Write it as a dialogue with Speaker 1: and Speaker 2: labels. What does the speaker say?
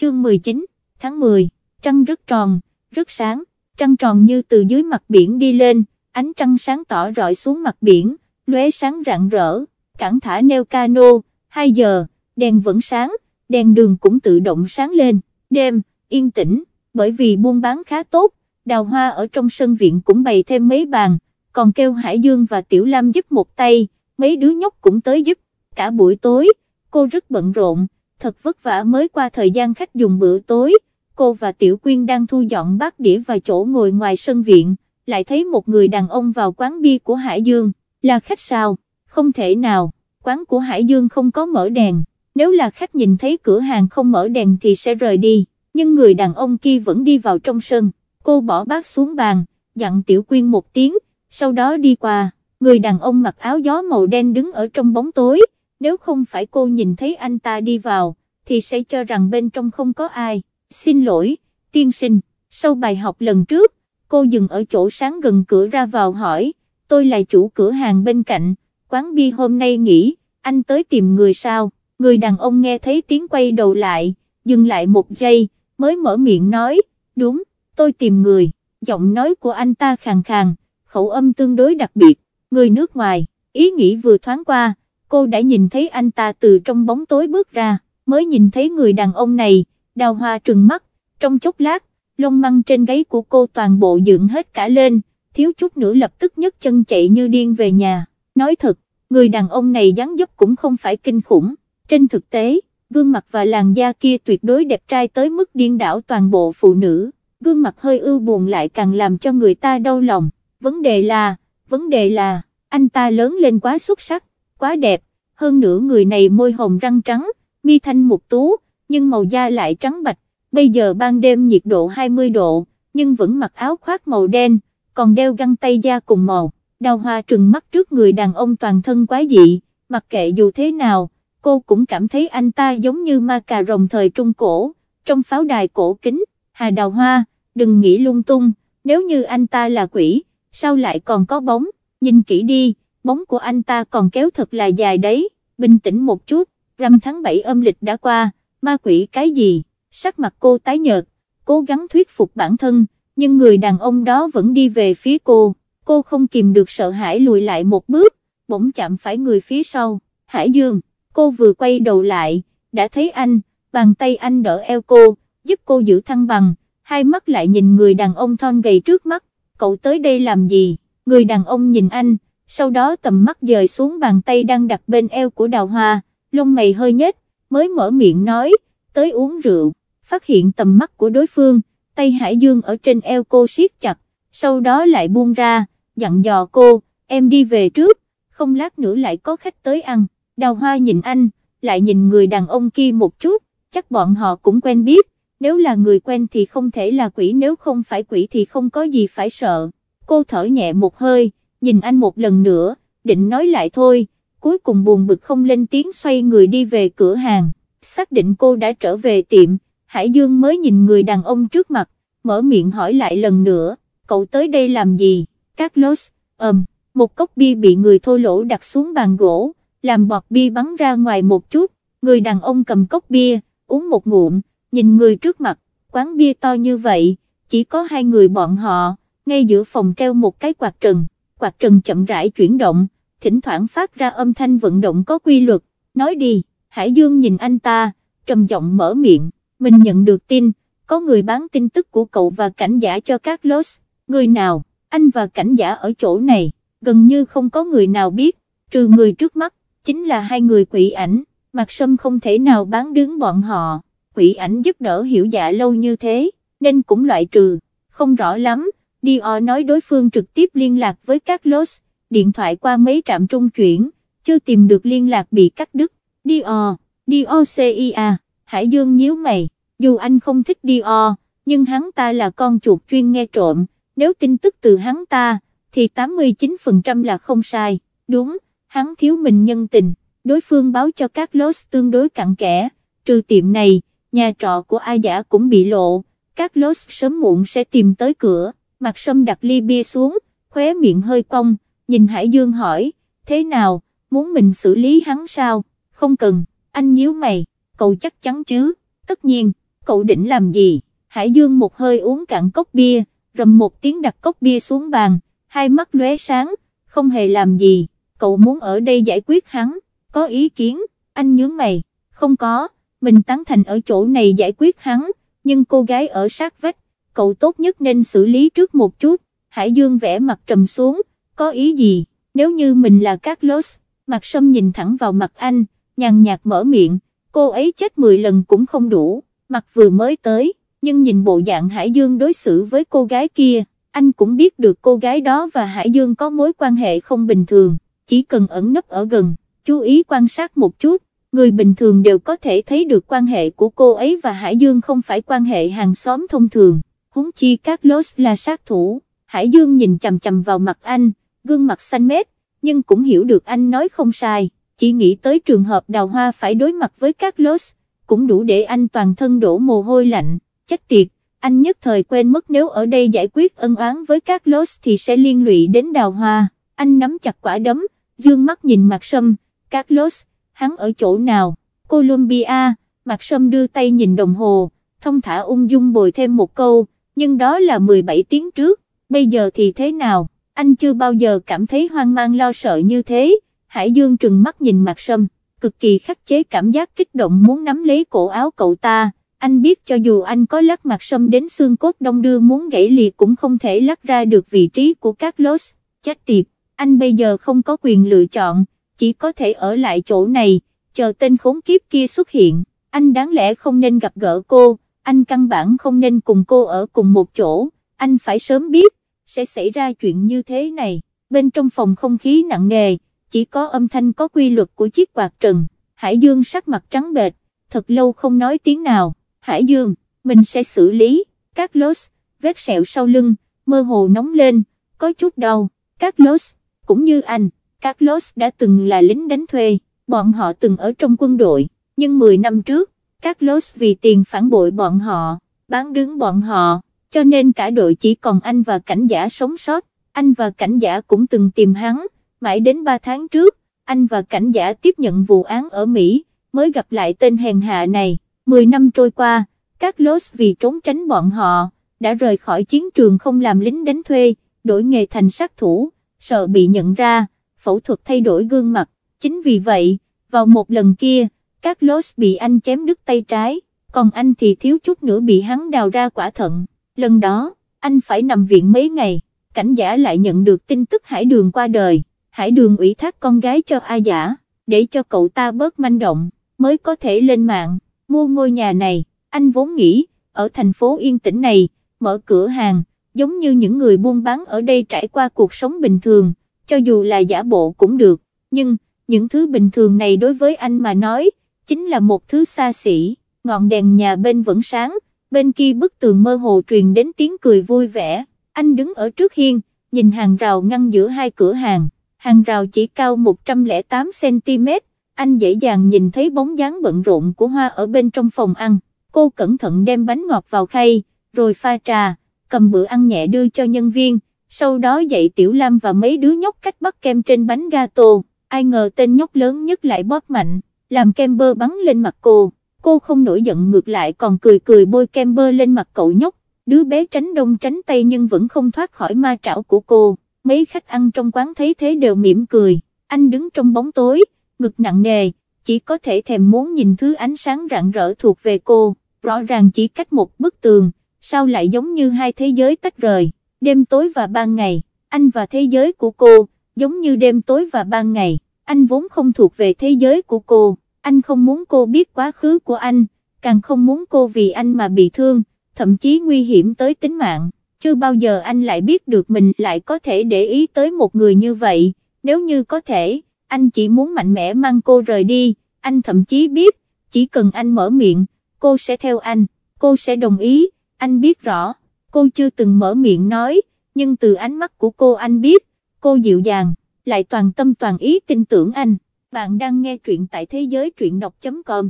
Speaker 1: chương 19, tháng 10, trăng rất tròn, rất sáng, trăng tròn như từ dưới mặt biển đi lên, ánh trăng sáng tỏ rọi xuống mặt biển, lóe sáng rạng rỡ, cảng thả neo cano, 2 giờ, đèn vẫn sáng, đèn đường cũng tự động sáng lên, đêm, yên tĩnh, bởi vì buôn bán khá tốt, đào hoa ở trong sân viện cũng bày thêm mấy bàn, còn kêu Hải Dương và Tiểu Lam giúp một tay, mấy đứa nhóc cũng tới giúp, cả buổi tối, cô rất bận rộn thật vất vả mới qua thời gian khách dùng bữa tối, cô và Tiểu Quyên đang thu dọn bát đĩa và chỗ ngồi ngoài sân viện, lại thấy một người đàn ông vào quán bia của Hải Dương, là khách sao, không thể nào, quán của Hải Dương không có mở đèn, nếu là khách nhìn thấy cửa hàng không mở đèn thì sẽ rời đi, nhưng người đàn ông kia vẫn đi vào trong sân, cô bỏ bát xuống bàn, dặn Tiểu Quyên một tiếng, sau đó đi qua, người đàn ông mặc áo gió màu đen đứng ở trong bóng tối, nếu không phải cô nhìn thấy anh ta đi vào, thì sẽ cho rằng bên trong không có ai, xin lỗi, tiên sinh, sau bài học lần trước, cô dừng ở chỗ sáng gần cửa ra vào hỏi, tôi là chủ cửa hàng bên cạnh, quán bia hôm nay nghỉ, anh tới tìm người sao, người đàn ông nghe thấy tiếng quay đầu lại, dừng lại một giây, mới mở miệng nói, đúng, tôi tìm người, giọng nói của anh ta khàn khàn, khẩu âm tương đối đặc biệt, người nước ngoài, ý nghĩ vừa thoáng qua, cô đã nhìn thấy anh ta từ trong bóng tối bước ra mới nhìn thấy người đàn ông này, đào hoa trừng mắt, trong chốc lát, lông măng trên gáy của cô toàn bộ dựng hết cả lên, thiếu chút nữa lập tức nhấc chân chạy như điên về nhà, nói thật, người đàn ông này dáng dấp cũng không phải kinh khủng, trên thực tế, gương mặt và làn da kia tuyệt đối đẹp trai tới mức điên đảo toàn bộ phụ nữ, gương mặt hơi ưu buồn lại càng làm cho người ta đau lòng, vấn đề là, vấn đề là, anh ta lớn lên quá xuất sắc, quá đẹp, hơn nữa người này môi hồng răng trắng, mi thanh mục tú, nhưng màu da lại trắng bạch, bây giờ ban đêm nhiệt độ 20 độ, nhưng vẫn mặc áo khoác màu đen, còn đeo găng tay da cùng màu, đào hoa trừng mắt trước người đàn ông toàn thân quái dị, mặc kệ dù thế nào, cô cũng cảm thấy anh ta giống như ma cà rồng thời Trung Cổ, trong pháo đài cổ kính, hà đào hoa, đừng nghĩ lung tung, nếu như anh ta là quỷ, sao lại còn có bóng, nhìn kỹ đi, bóng của anh ta còn kéo thật là dài đấy, bình tĩnh một chút, rằm tháng 7 âm lịch đã qua, ma quỷ cái gì, sắc mặt cô tái nhợt, cố gắng thuyết phục bản thân, nhưng người đàn ông đó vẫn đi về phía cô, cô không kìm được sợ hãi lùi lại một bước, bỗng chạm phải người phía sau, Hải Dương, cô vừa quay đầu lại, đã thấy anh, bàn tay anh đỡ eo cô, giúp cô giữ thăng bằng, hai mắt lại nhìn người đàn ông thon gầy trước mắt, cậu tới đây làm gì, người đàn ông nhìn anh, sau đó tầm mắt dời xuống bàn tay đang đặt bên eo của đào hoa, lông mày hơi nhếch, mới mở miệng nói, tới uống rượu, phát hiện tầm mắt của đối phương, tay Hải Dương ở trên eo cô siết chặt, sau đó lại buông ra, dặn dò cô, em đi về trước, không lát nữa lại có khách tới ăn, đào hoa nhìn anh, lại nhìn người đàn ông kia một chút, chắc bọn họ cũng quen biết, nếu là người quen thì không thể là quỷ nếu không phải quỷ thì không có gì phải sợ, cô thở nhẹ một hơi, nhìn anh một lần nữa, định nói lại thôi, cuối cùng buồn bực không lên tiếng xoay người đi về cửa hàng, xác định cô đã trở về tiệm, Hải Dương mới nhìn người đàn ông trước mặt, mở miệng hỏi lại lần nữa, cậu tới đây làm gì, Carlos, ầm, um, một cốc bia bị người thô lỗ đặt xuống bàn gỗ, làm bọt bia bắn ra ngoài một chút, người đàn ông cầm cốc bia, uống một ngụm, nhìn người trước mặt, quán bia to như vậy, chỉ có hai người bọn họ, ngay giữa phòng treo một cái quạt trần, quạt trần chậm rãi chuyển động, thỉnh thoảng phát ra âm thanh vận động có quy luật, nói đi, Hải Dương nhìn anh ta, trầm giọng mở miệng, mình nhận được tin, có người bán tin tức của cậu và cảnh giả cho các Carlos, người nào, anh và cảnh giả ở chỗ này, gần như không có người nào biết, trừ người trước mắt, chính là hai người quỷ ảnh, mặt Sâm không thể nào bán đứng bọn họ, quỷ ảnh giúp đỡ hiểu dạ lâu như thế, nên cũng loại trừ, không rõ lắm, Dior nói đối phương trực tiếp liên lạc với các Carlos, điện thoại qua mấy trạm trung chuyển, chưa tìm được liên lạc bị cắt đứt, Dio, Diocia, Hải Dương nhíu mày, dù anh không thích dior nhưng hắn ta là con chuột chuyên nghe trộm, nếu tin tức từ hắn ta, thì 89% là không sai, đúng, hắn thiếu mình nhân tình, đối phương báo cho các Los tương đối cặn kẽ, trừ tiệm này, nhà trọ của A giả cũng bị lộ, các Los sớm muộn sẽ tìm tới cửa, mặt sâm đặt ly bia xuống, khóe miệng hơi cong, nhìn Hải Dương hỏi, thế nào, muốn mình xử lý hắn sao, không cần, anh nhíu mày, cậu chắc chắn chứ, tất nhiên, cậu định làm gì, Hải Dương một hơi uống cạn cốc bia, rầm một tiếng đặt cốc bia xuống bàn, hai mắt lóe sáng, không hề làm gì, cậu muốn ở đây giải quyết hắn, có ý kiến, anh nhướng mày, không có, mình tán thành ở chỗ này giải quyết hắn, nhưng cô gái ở sát vách, cậu tốt nhất nên xử lý trước một chút, Hải Dương vẽ mặt trầm xuống, có ý gì, nếu như mình là Carlos, mặt sâm nhìn thẳng vào mặt anh, nhàn nhạt mở miệng, cô ấy chết 10 lần cũng không đủ, mặt vừa mới tới, nhưng nhìn bộ dạng Hải Dương đối xử với cô gái kia, anh cũng biết được cô gái đó và Hải Dương có mối quan hệ không bình thường, chỉ cần ẩn nấp ở gần, chú ý quan sát một chút, người bình thường đều có thể thấy được quan hệ của cô ấy và Hải Dương không phải quan hệ hàng xóm thông thường, huống chi Carlos là sát thủ, Hải Dương nhìn chầm chầm vào mặt anh, gương mặt xanh mét, nhưng cũng hiểu được anh nói không sai, chỉ nghĩ tới trường hợp đào hoa phải đối mặt với các Los, cũng đủ để anh toàn thân đổ mồ hôi lạnh, chết tiệt, anh nhất thời quên mất nếu ở đây giải quyết ân oán với các Los thì sẽ liên lụy đến đào hoa, anh nắm chặt quả đấm, dương mắt nhìn mặt sâm, các Los, hắn ở chỗ nào, Colombia, mặt sâm đưa tay nhìn đồng hồ, thông thả ung dung bồi thêm một câu, nhưng đó là 17 tiếng trước, bây giờ thì thế nào? anh chưa bao giờ cảm thấy hoang mang lo sợ như thế, Hải Dương trừng mắt nhìn mặt Sâm, cực kỳ khắc chế cảm giác kích động muốn nắm lấy cổ áo cậu ta, anh biết cho dù anh có lắc mặt Sâm đến xương cốt đông đưa muốn gãy liệt cũng không thể lắc ra được vị trí của các Carlos, chết tiệt, anh bây giờ không có quyền lựa chọn, chỉ có thể ở lại chỗ này, chờ tên khốn kiếp kia xuất hiện, anh đáng lẽ không nên gặp gỡ cô, anh căn bản không nên cùng cô ở cùng một chỗ, anh phải sớm biết sẽ xảy ra chuyện như thế này, bên trong phòng không khí nặng nề, chỉ có âm thanh có quy luật của chiếc quạt trần, Hải Dương sắc mặt trắng bệch, thật lâu không nói tiếng nào, Hải Dương, mình sẽ xử lý, các lốt, vết sẹo sau lưng, mơ hồ nóng lên, có chút đau, các lốt, cũng như anh, các lốt đã từng là lính đánh thuê, bọn họ từng ở trong quân đội, nhưng 10 năm trước, các lốt vì tiền phản bội bọn họ, bán đứng bọn họ, cho nên cả đội chỉ còn anh và cảnh giả sống sót, anh và cảnh giả cũng từng tìm hắn, mãi đến 3 tháng trước, anh và cảnh giả tiếp nhận vụ án ở Mỹ, mới gặp lại tên hèn hạ này, 10 năm trôi qua, các Los vì trốn tránh bọn họ, đã rời khỏi chiến trường không làm lính đánh thuê, đổi nghề thành sát thủ, sợ bị nhận ra, phẫu thuật thay đổi gương mặt, chính vì vậy, vào một lần kia, các Los bị anh chém đứt tay trái, còn anh thì thiếu chút nữa bị hắn đào ra quả thận lần đó, anh phải nằm viện mấy ngày, cảnh giả lại nhận được tin tức Hải Đường qua đời, Hải Đường ủy thác con gái cho A Giả, để cho cậu ta bớt manh động, mới có thể lên mạng, mua ngôi nhà này, anh vốn nghĩ, ở thành phố yên tĩnh này, mở cửa hàng, giống như những người buôn bán ở đây trải qua cuộc sống bình thường, cho dù là giả bộ cũng được, nhưng, những thứ bình thường này đối với anh mà nói, chính là một thứ xa xỉ, ngọn đèn nhà bên vẫn sáng, bên kia bức tường mơ hồ truyền đến tiếng cười vui vẻ, anh đứng ở trước hiên, nhìn hàng rào ngăn giữa hai cửa hàng, hàng rào chỉ cao 108cm, anh dễ dàng nhìn thấy bóng dáng bận rộn của Hoa ở bên trong phòng ăn, cô cẩn thận đem bánh ngọt vào khay, rồi pha trà, cầm bữa ăn nhẹ đưa cho nhân viên, sau đó dạy Tiểu Lam và mấy đứa nhóc cách bắt kem trên bánh gato, ai ngờ tên nhóc lớn nhất lại bóp mạnh, làm kem bơ bắn lên mặt cô cô không nổi giận ngược lại còn cười cười bôi kem bơ lên mặt cậu nhóc, đứa bé tránh đông tránh tây nhưng vẫn không thoát khỏi ma trảo của cô, mấy khách ăn trong quán thấy thế đều mỉm cười, anh đứng trong bóng tối, ngực nặng nề, chỉ có thể thèm muốn nhìn thứ ánh sáng rạng rỡ thuộc về cô, rõ ràng chỉ cách một bức tường, sao lại giống như hai thế giới tách rời, đêm tối và ban ngày, anh và thế giới của cô, giống như đêm tối và ban ngày, anh vốn không thuộc về thế giới của cô anh không muốn cô biết quá khứ của anh, càng không muốn cô vì anh mà bị thương, thậm chí nguy hiểm tới tính mạng, chưa bao giờ anh lại biết được mình lại có thể để ý tới một người như vậy, nếu như có thể, anh chỉ muốn mạnh mẽ mang cô rời đi, anh thậm chí biết, chỉ cần anh mở miệng, cô sẽ theo anh, cô sẽ đồng ý, anh biết rõ, cô chưa từng mở miệng nói, nhưng từ ánh mắt của cô anh biết, cô dịu dàng, lại toàn tâm toàn ý tin tưởng anh. Bạn đang nghe truyện tại thế giới truyện đọc.com